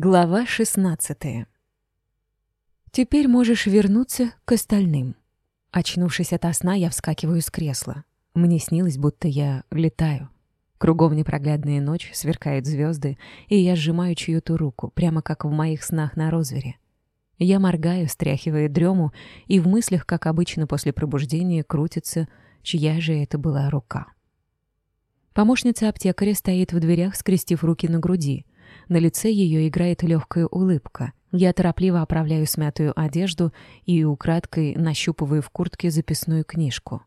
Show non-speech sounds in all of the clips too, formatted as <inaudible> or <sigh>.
Глава 16 «Теперь можешь вернуться к остальным». Очнувшись ото сна, я вскакиваю с кресла. Мне снилось, будто я летаю. Кругом непроглядная ночь, сверкают звезды, и я сжимаю чью-то руку, прямо как в моих снах на розвере. Я моргаю, стряхивая дрему, и в мыслях, как обычно после пробуждения, крутится, чья же это была рука. Помощница аптекаря стоит в дверях, скрестив руки на груди — на лице ее играет легкая улыбка. Я торопливо оправляю смятую одежду и украдкой нащупываю в куртке записную книжку.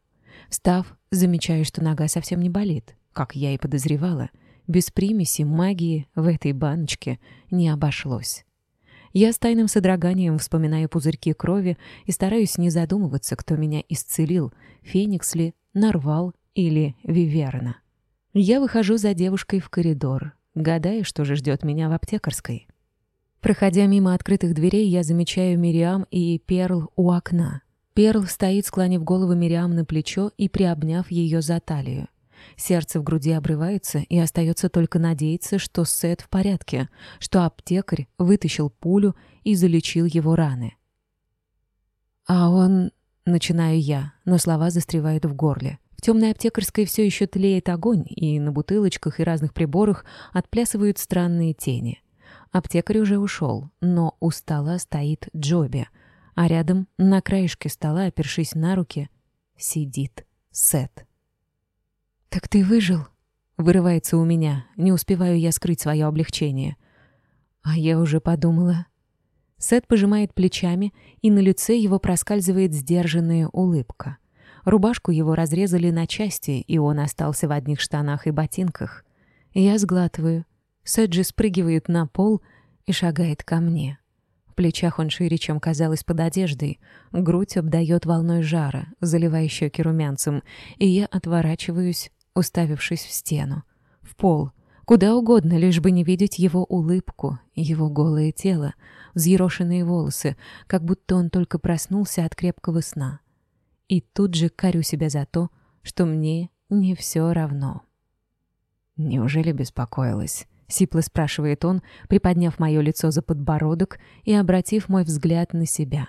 Встав, замечаю, что нога совсем не болит, как я и подозревала. Без примеси магии в этой баночке не обошлось. Я с тайным содроганием вспоминаю пузырьки крови и стараюсь не задумываться, кто меня исцелил, Феникс ли, Нарвал или Виверна. Я выхожу за девушкой в коридор. гадая, что же ждет меня в аптекарской. Проходя мимо открытых дверей, я замечаю Мириам и Перл у окна. Перл стоит, склонив голову Мириам на плечо и приобняв ее за талию. Сердце в груди обрывается, и остается только надеяться, что Сет в порядке, что аптекарь вытащил пулю и залечил его раны. «А он...» — начинаю я, но слова застревают в горле. В темной аптекарской все еще тлеет огонь, и на бутылочках и разных приборах отплясывают странные тени. Аптекарь уже ушел, но у стола стоит Джоби, а рядом, на краешке стола, опершись на руки, сидит Сет. «Так ты выжил?» — вырывается у меня. Не успеваю я скрыть свое облегчение. А я уже подумала. Сет пожимает плечами, и на лице его проскальзывает сдержанная улыбка. рубашку его разрезали на части, и он остался в одних штанах и ботинках. Я сглатываю. Сэджи спрыгивает на пол и шагает ко мне. В плечах он шире, чем казалось под одеждой. Грудь обдает волной жара, заливая щеки румянцем, и я отворачиваюсь, уставившись в стену. В пол. Куда угодно, лишь бы не видеть его улыбку, его голое тело, взъерошенные волосы, как будто он только проснулся от крепкого сна и тут же корю себя за то, что мне не все равно. «Неужели беспокоилась?» — сипло спрашивает он, приподняв мое лицо за подбородок и обратив мой взгляд на себя.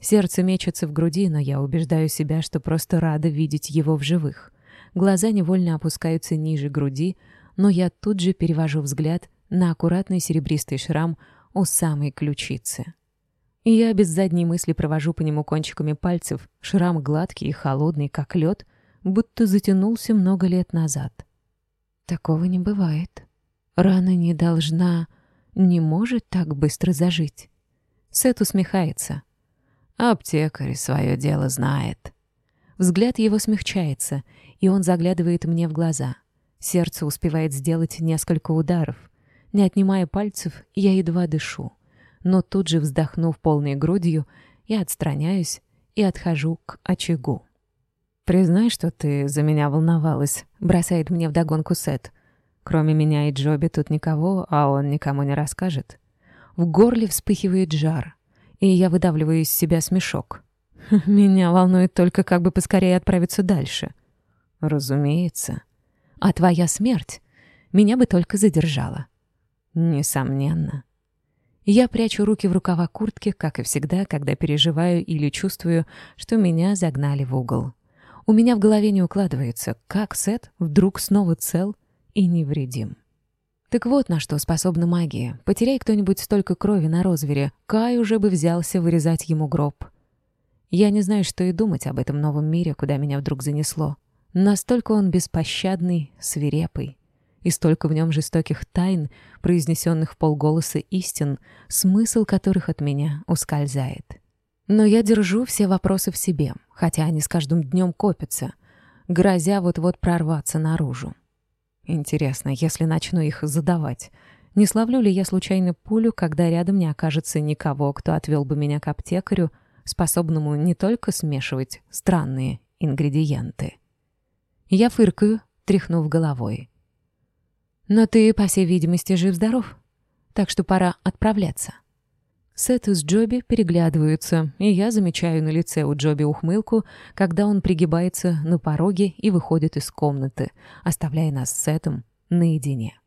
Сердце мечется в груди, но я убеждаю себя, что просто рада видеть его в живых. Глаза невольно опускаются ниже груди, но я тут же перевожу взгляд на аккуратный серебристый шрам у самой ключицы. И я без задней мысли провожу по нему кончиками пальцев. Шрам гладкий и холодный, как лед, будто затянулся много лет назад. Такого не бывает. Рана не должна, не может так быстро зажить. Сет усмехается. Аптекарь свое дело знает. Взгляд его смягчается, и он заглядывает мне в глаза. Сердце успевает сделать несколько ударов. Не отнимая пальцев, я едва дышу но тут же, вздохнув полной грудью, я отстраняюсь и отхожу к очагу. «Признай, что ты за меня волновалась», — бросает мне вдогонку Сет. «Кроме меня и Джоби тут никого, а он никому не расскажет». В горле вспыхивает жар, и я выдавливаю из себя смешок. <laughs> «Меня волнует только, как бы поскорее отправиться дальше». «Разумеется». «А твоя смерть меня бы только задержала». «Несомненно». Я прячу руки в рукава куртки, как и всегда, когда переживаю или чувствую, что меня загнали в угол. У меня в голове не укладывается, как Сет вдруг снова цел и невредим. Так вот на что способна магия. Потеряй кто-нибудь столько крови на розвере, Кай уже бы взялся вырезать ему гроб. Я не знаю, что и думать об этом новом мире, куда меня вдруг занесло. Настолько он беспощадный, свирепый и столько в нем жестоких тайн, произнесенных в полголоса истин, смысл которых от меня ускользает. Но я держу все вопросы в себе, хотя они с каждым днем копятся, грозя вот-вот прорваться наружу. Интересно, если начну их задавать, не славлю ли я случайно пулю, когда рядом не окажется никого, кто отвел бы меня к аптекарю, способному не только смешивать странные ингредиенты? Я фыркаю, тряхнув головой. Но ты, по всей видимости, жив-здоров. Так что пора отправляться. Сет с Джоби переглядываются, и я замечаю на лице у Джоби ухмылку, когда он пригибается на пороге и выходит из комнаты, оставляя нас с Сетом наедине.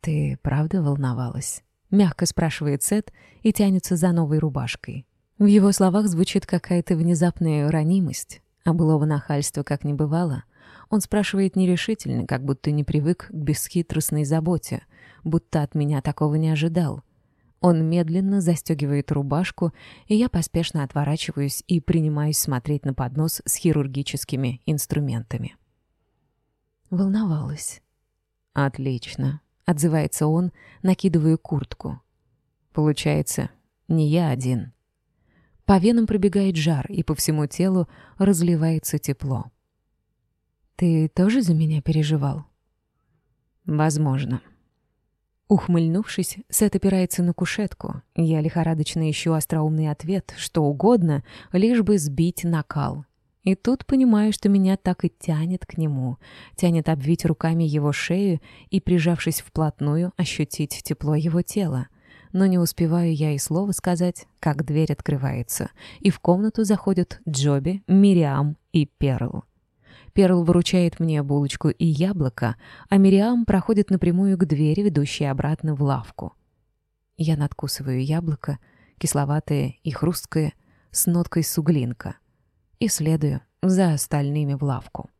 «Ты правда волновалась?» — мягко спрашивает Сет и тянется за новой рубашкой. В его словах звучит какая-то внезапная ранимость, а былого нахальства как не бывало. Он спрашивает нерешительно, как будто не привык к бесхитростной заботе, будто от меня такого не ожидал. Он медленно застегивает рубашку, и я поспешно отворачиваюсь и принимаюсь смотреть на поднос с хирургическими инструментами. Волновалась. «Отлично», — отзывается он, накидывая куртку. «Получается, не я один». По венам пробегает жар, и по всему телу разливается тепло. Ты тоже за меня переживал? Возможно. Ухмыльнувшись, Сет опирается на кушетку. Я лихорадочно ищу остроумный ответ, что угодно, лишь бы сбить накал. И тут понимаю, что меня так и тянет к нему, тянет обвить руками его шею и, прижавшись вплотную, ощутить тепло его тела. Но не успеваю я и слова сказать, как дверь открывается, и в комнату заходят Джоби, Мириам и Перл. Перл выручает мне булочку и яблоко, а Мириам проходит напрямую к двери, ведущей обратно в лавку. Я надкусываю яблоко, кисловатое и хрусткое, с ноткой суглинка, и следую за остальными в лавку.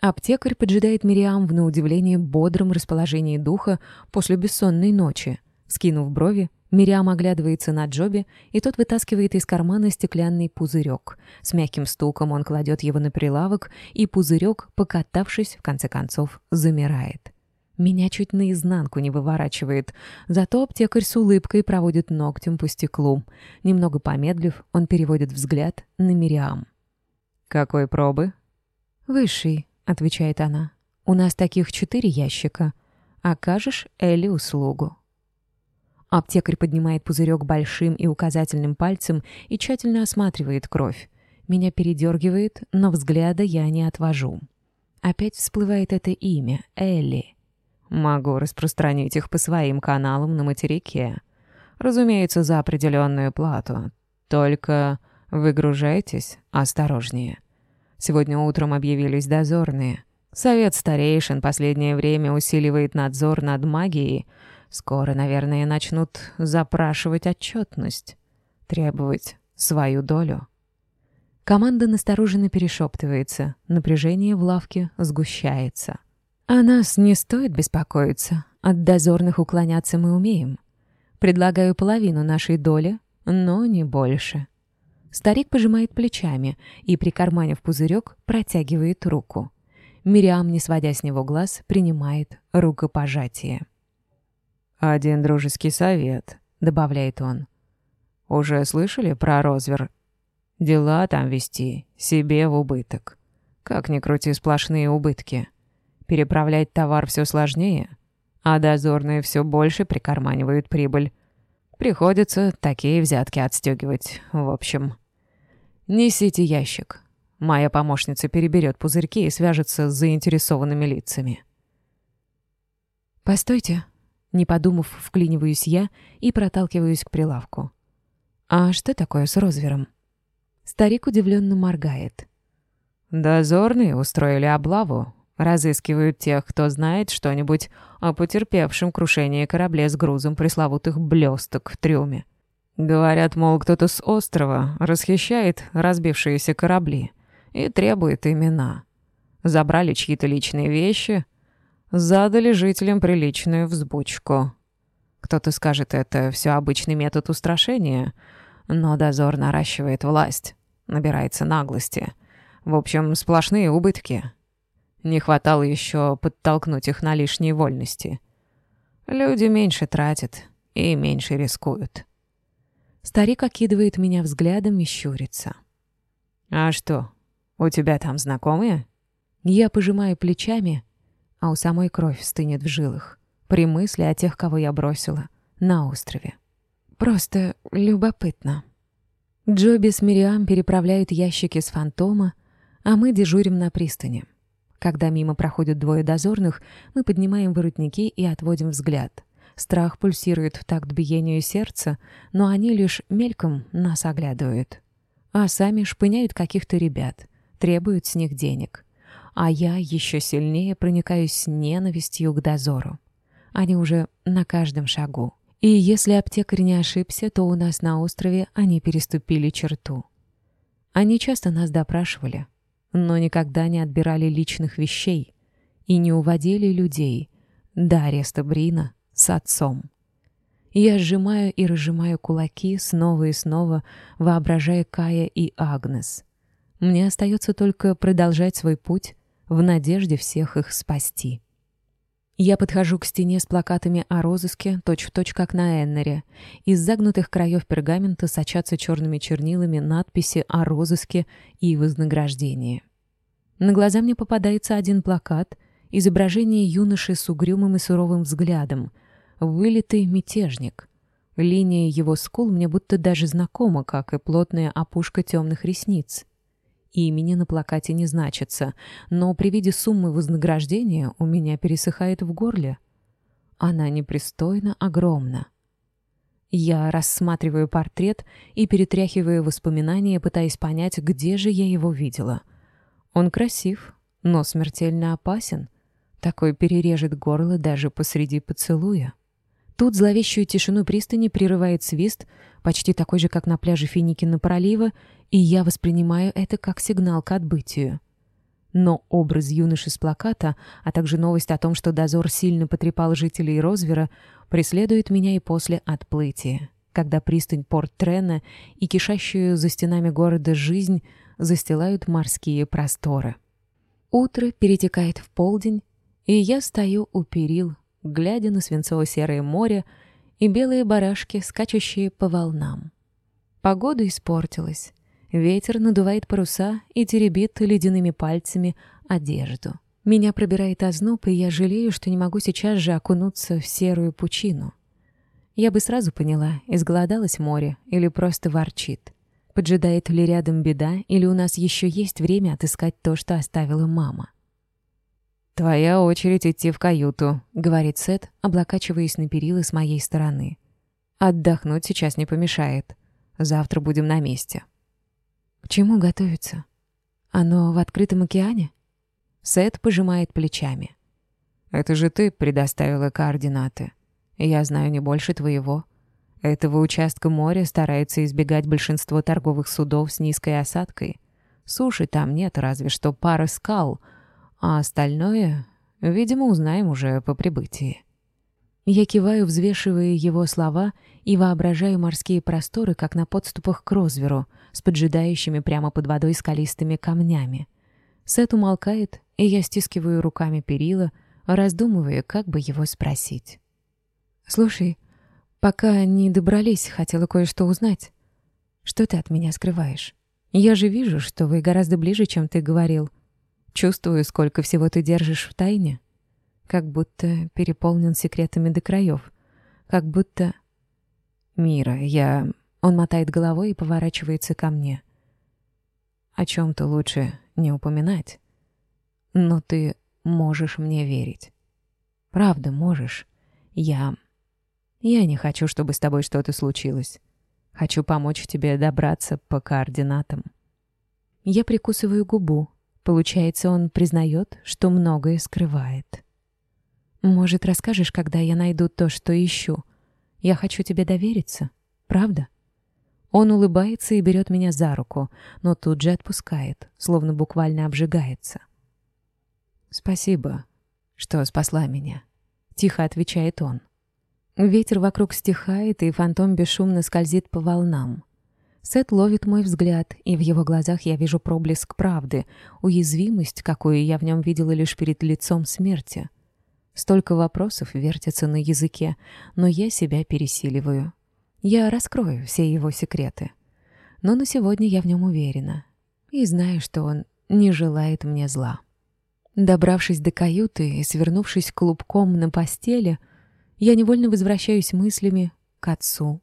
Аптекарь поджидает Мириам в на удивление бодром расположении духа после бессонной ночи — скинув брови, Мириам оглядывается на Джоби, и тот вытаскивает из кармана стеклянный пузырек. С мягким стуком он кладет его на прилавок, и пузырек, покатавшись, в конце концов, замирает. Меня чуть наизнанку не выворачивает, зато аптекарь с улыбкой проводит ногтем по стеклу. Немного помедлив, он переводит взгляд на Мириам. «Какой пробы?» «Высший», — отвечает она. «У нас таких четыре ящика. Окажешь Элли услугу». Аптекарь поднимает пузырек большим и указательным пальцем и тщательно осматривает кровь. Меня передергивает, но взгляда я не отвожу. Опять всплывает это имя — Элли. Могу распространить их по своим каналам на материке. Разумеется, за определенную плату. Только выгружайтесь осторожнее. Сегодня утром объявились дозорные. Совет старейшин последнее время усиливает надзор над магией — Скоро, наверное, начнут запрашивать отчетность, требовать свою долю. Команда настороженно перешептывается, напряжение в лавке сгущается. А нас не стоит беспокоиться, от дозорных уклоняться мы умеем. Предлагаю половину нашей доли, но не больше». Старик пожимает плечами и, прикарманив пузырек, протягивает руку. Мириам, не сводя с него глаз, принимает рукопожатие. «Один дружеский совет», — добавляет он. «Уже слышали про Розвер? Дела там вести, себе в убыток. Как ни крути, сплошные убытки. Переправлять товар все сложнее, а дозорные все больше прикарманивают прибыль. Приходится такие взятки отстегивать, в общем. Несите ящик. Моя помощница переберет пузырьки и свяжется с заинтересованными лицами». «Постойте», не подумав, вклиниваюсь я и проталкиваюсь к прилавку. «А что такое с Розвером?» Старик удивленно моргает. «Дозорные устроили облаву. Разыскивают тех, кто знает что-нибудь о потерпевшем крушении корабле с грузом пресловутых блесток в трюме. Говорят, мол, кто-то с острова расхищает разбившиеся корабли и требует имена. Забрали чьи-то личные вещи, задали жителям приличную взбучку. Кто-то скажет, это все обычный метод устрашения, но дозор наращивает власть, набирается наглости. В общем, сплошные убытки. Не хватало еще подтолкнуть их на лишние вольности. Люди меньше тратят и меньше рискуют. Старик окидывает меня взглядом и щурится. «А что, у тебя там знакомые?» Я пожимаю плечами, а у самой кровь стынет в жилах при мысли о тех, кого я бросила на острове. Просто любопытно. Джоби с Мириам переправляют ящики с фантома, а мы дежурим на пристани. Когда мимо проходят двое дозорных, мы поднимаем воротники и отводим взгляд. Страх пульсирует в такт биению сердца, но они лишь мельком нас оглядывают. А сами шпыняют каких-то ребят, требуют с них денег а я еще сильнее проникаюсь ненавистью к дозору. Они уже на каждом шагу. И если аптекарь не ошибся, то у нас на острове они переступили черту. Они часто нас допрашивали, но никогда не отбирали личных вещей и не уводили людей до ареста Брина с отцом. Я сжимаю и разжимаю кулаки снова и снова, воображая Кая и Агнес. Мне остается только продолжать свой путь, в надежде всех их спасти. Я подхожу к стене с плакатами о розыске, точь-в-точь, точь, как на Эннере. Из загнутых краев пергамента сочатся черными чернилами надписи о розыске и вознаграждении. На глаза мне попадается один плакат, изображение юноши с угрюмым и суровым взглядом, вылитый мятежник. Линия его скул мне будто даже знакома, как и плотная опушка темных ресниц — имени на плакате не значится, но при виде суммы вознаграждения у меня пересыхает в горле. Она непристойно огромна. Я рассматриваю портрет и перетряхиваю воспоминания, пытаясь понять, где же я его видела. Он красив, но смертельно опасен. Такой перережет горло даже посреди поцелуя. Тут зловещую тишину пристани прерывает свист, почти такой же, как на пляже Финикина пролива, и я воспринимаю это как сигнал к отбытию. Но образ юноши с плаката, а также новость о том, что дозор сильно потрепал жителей Розвера, преследует меня и после отплытия, когда пристань Порт-Трена и кишащую за стенами города жизнь застилают морские просторы. Утро перетекает в полдень, и я стою у перил глядя на свинцово-серое море и белые барашки, скачущие по волнам. Погода испортилась. Ветер надувает паруса и теребит ледяными пальцами одежду. Меня пробирает озноб, и я жалею, что не могу сейчас же окунуться в серую пучину. Я бы сразу поняла, изголодалось море или просто ворчит. Поджидает ли рядом беда, или у нас еще есть время отыскать то, что оставила мама. «Твоя очередь идти в каюту», — говорит Сет, облокачиваясь на перилы с моей стороны. «Отдохнуть сейчас не помешает. Завтра будем на месте». «К чему готовиться? Оно в открытом океане?» Сет пожимает плечами. «Это же ты предоставила координаты. Я знаю не больше твоего. Этого участка моря старается избегать большинство торговых судов с низкой осадкой. Суши там нет, разве что пары скал — а остальное, видимо, узнаем уже по прибытии. Я киваю, взвешивая его слова, и воображаю морские просторы, как на подступах к Розверу, с поджидающими прямо под водой скалистыми камнями. Сет умолкает, и я стискиваю руками перила, раздумывая, как бы его спросить. «Слушай, пока не добрались, хотела кое-что узнать. Что ты от меня скрываешь? Я же вижу, что вы гораздо ближе, чем ты говорил. Чувствую, сколько всего ты держишь в тайне. Как будто переполнен секретами до краев. Как будто... Мира, я... Он мотает головой и поворачивается ко мне. О чем-то лучше не упоминать. Но ты можешь мне верить. Правда, можешь. Я... Я не хочу, чтобы с тобой что-то случилось. Хочу помочь тебе добраться по координатам. Я прикусываю губу, Получается, он признает, что многое скрывает. «Может, расскажешь, когда я найду то, что ищу? Я хочу тебе довериться, правда?» Он улыбается и берет меня за руку, но тут же отпускает, словно буквально обжигается. «Спасибо, что спасла меня», — тихо отвечает он. Ветер вокруг стихает, и фантом бесшумно скользит по волнам. Сет ловит мой взгляд, и в его глазах я вижу проблеск правды, уязвимость, какую я в нем видела лишь перед лицом смерти. Столько вопросов вертятся на языке, но я себя пересиливаю. Я раскрою все его секреты. Но на сегодня я в нем уверена. И знаю, что он не желает мне зла. Добравшись до каюты и свернувшись клубком на постели, я невольно возвращаюсь мыслями к отцу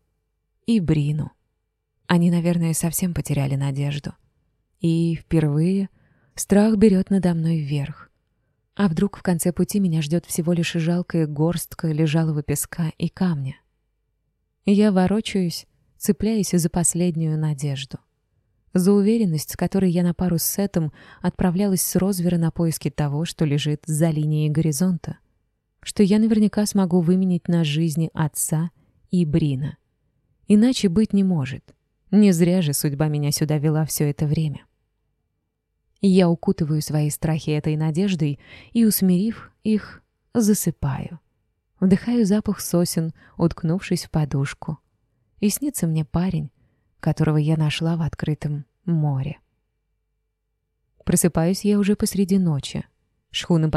и Брину. Они, наверное, совсем потеряли надежду. И впервые страх берет надо мной вверх. А вдруг в конце пути меня ждет всего лишь жалкая горстка лежалого песка и камня? Я ворочаюсь, цепляясь за последнюю надежду. За уверенность, с которой я на пару с Сетом отправлялась с Розвера на поиски того, что лежит за линией горизонта. Что я наверняка смогу выменить на жизни отца и Брина. Иначе быть не может. — Не зря же судьба меня сюда вела все это время. Я укутываю свои страхи этой надеждой и, усмирив их, засыпаю. Вдыхаю запах сосен, уткнувшись в подушку. И снится мне парень, которого я нашла в открытом море. Просыпаюсь я уже посреди ночи. Шхуна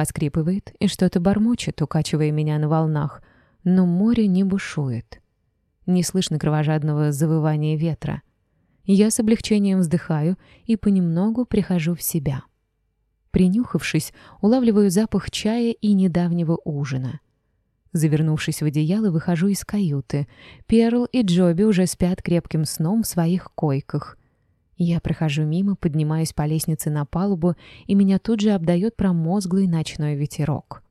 поскрипывает и что-то бормочет, укачивая меня на волнах, но море не бушует. Не слышно кровожадного завывания ветра. Я с облегчением вздыхаю и понемногу прихожу в себя. Принюхавшись, улавливаю запах чая и недавнего ужина. Завернувшись в одеяло, выхожу из каюты. Перл и Джоби уже спят крепким сном в своих койках. Я прохожу мимо, поднимаюсь по лестнице на палубу, и меня тут же обдает промозглый ночной ветерок.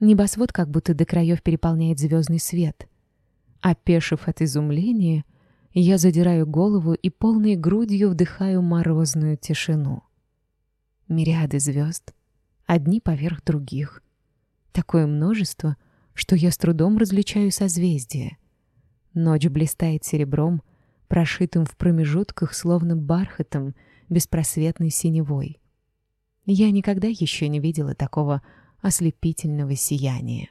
Небосвод как будто до краев переполняет звездный свет. опешив от изумления, я задираю голову и полной грудью вдыхаю морозную тишину. Мириады звезд, одни поверх других. Такое множество, что я с трудом различаю созвездия. Ночь блистает серебром, прошитым в промежутках, словно бархатом, беспросветной синевой. Я никогда еще не видела такого ослепительного сияния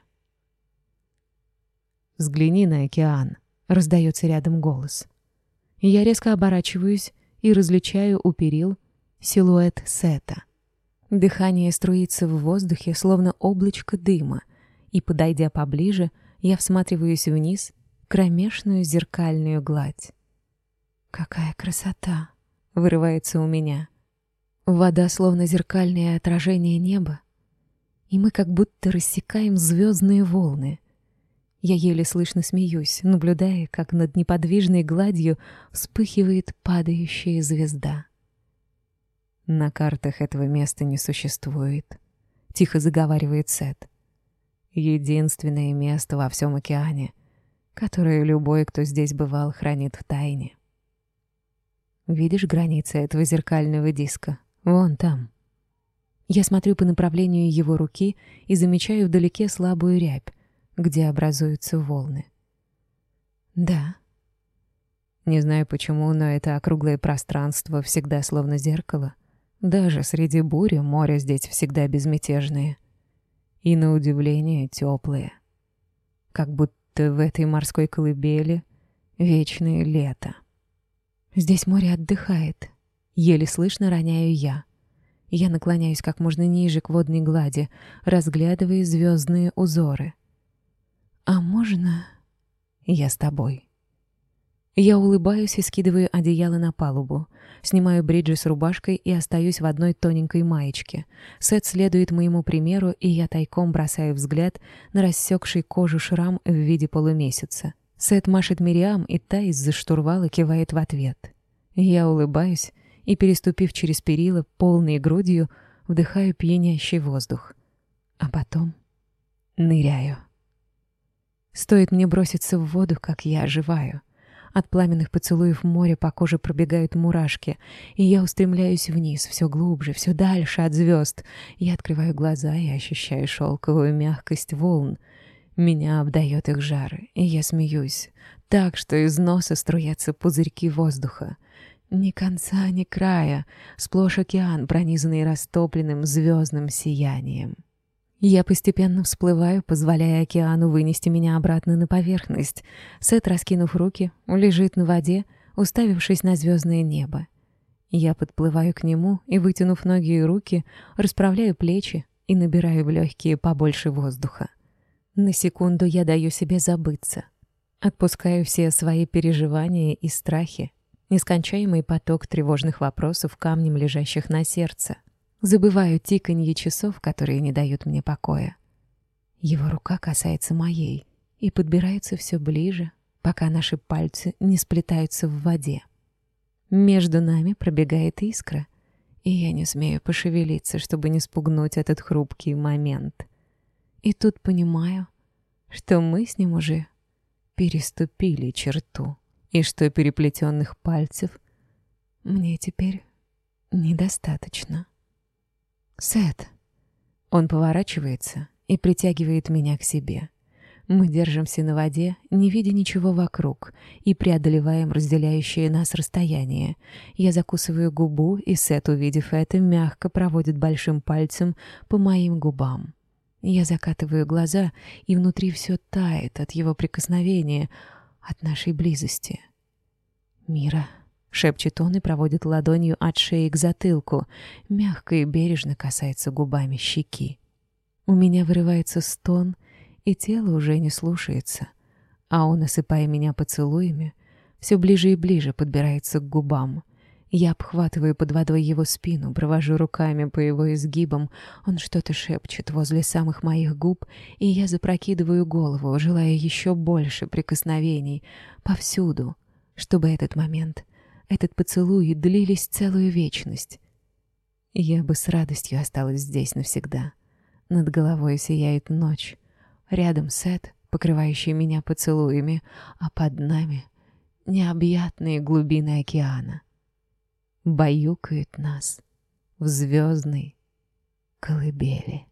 взгляни на океан», — раздается рядом голос. Я резко оборачиваюсь и различаю у перил силуэт Сета. Дыхание струится в воздухе, словно облачко дыма, и, подойдя поближе, я всматриваюсь вниз, кромешную зеркальную гладь. «Какая красота!» — вырывается у меня. Вода словно зеркальное отражение неба, и мы как будто рассекаем звездные волны — Я еле слышно смеюсь, наблюдая, как над неподвижной гладью вспыхивает падающая звезда. На картах этого места не существует, тихо заговаривает Сет. Единственное место во всем океане, которое любой, кто здесь бывал, хранит в тайне. Видишь границы этого зеркального диска? Вон там. Я смотрю по направлению его руки и замечаю вдалеке слабую рябь, где образуются волны. «Да». Не знаю почему, но это округлое пространство всегда словно зеркало. Даже среди бури море здесь всегда безмятежное. И, на удивление, теплое. Как будто в этой морской колыбели вечное лето. Здесь море отдыхает. Еле слышно роняю я. Я наклоняюсь как можно ниже к водной глади, разглядывая звездные узоры — «А можно я с тобой?» Я улыбаюсь и скидываю одеяло на палубу. Снимаю бриджи с рубашкой и остаюсь в одной тоненькой маечке. Сет следует моему примеру, и я тайком бросаю взгляд на рассекший кожу шрам в виде полумесяца. Сет машет Мириам, и та из-за штурвала кивает в ответ. Я улыбаюсь и, переступив через перила, полной грудью, вдыхаю пьянящий воздух. А потом ныряю. Стоит мне броситься в воду, как я оживаю. От пламенных поцелуев моря по коже пробегают мурашки, и я устремляюсь вниз, все глубже, все дальше от звезд. Я открываю глаза и ощущаю шелковую мягкость волн. Меня обдает их жар, и я смеюсь, так что из носа струятся пузырьки воздуха. Ни конца, ни края, сплошь океан, пронизанный растопленным звездным сиянием. Я постепенно всплываю, позволяя океану вынести меня обратно на поверхность. Сет, раскинув руки, лежит на воде, уставившись на звездное небо. Я подплываю к нему и, вытянув ноги и руки, расправляю плечи и набираю в легкие побольше воздуха. На секунду я даю себе забыться. Отпускаю все свои переживания и страхи, нескончаемый поток тревожных вопросов камнем лежащих на сердце. Забываю тиканье часов, которые не дают мне покоя. Его рука касается моей и подбирается все ближе, пока наши пальцы не сплетаются в воде. Между нами пробегает искра, и я не смею пошевелиться, чтобы не спугнуть этот хрупкий момент. И тут понимаю, что мы с ним уже переступили черту, и что переплетенных пальцев мне теперь недостаточно. Сет. Он поворачивается, и притягивает меня к себе. Мы держимся на воде, не видя ничего вокруг, и преодолеваем разделяющее нас расстояние. Я закусываю губу, и Сет, увидев это, мягко проводит большим пальцем по моим губам. Я закатываю глаза, и внутри все тает от его прикосновения, от нашей близости. «Мира», — шепчет он и проводит ладонью от шеи к затылку, мягко и бережно касается губами щеки. У меня вырывается стон — и тело уже не слушается, а он, осыпая меня поцелуями, все ближе и ближе подбирается к губам. Я обхватываю под водой его спину, провожу руками по его изгибам, он что-то шепчет возле самых моих губ, и я запрокидываю голову, желая еще больше прикосновений, повсюду, чтобы этот момент, Этот поцелуй длились целую вечность. Я бы с радостью осталась здесь навсегда. Над головой сияет ночь. Рядом Сет, покрывающий меня поцелуями, а под нами — необъятные глубины океана. Баюкают нас в звездной колыбели.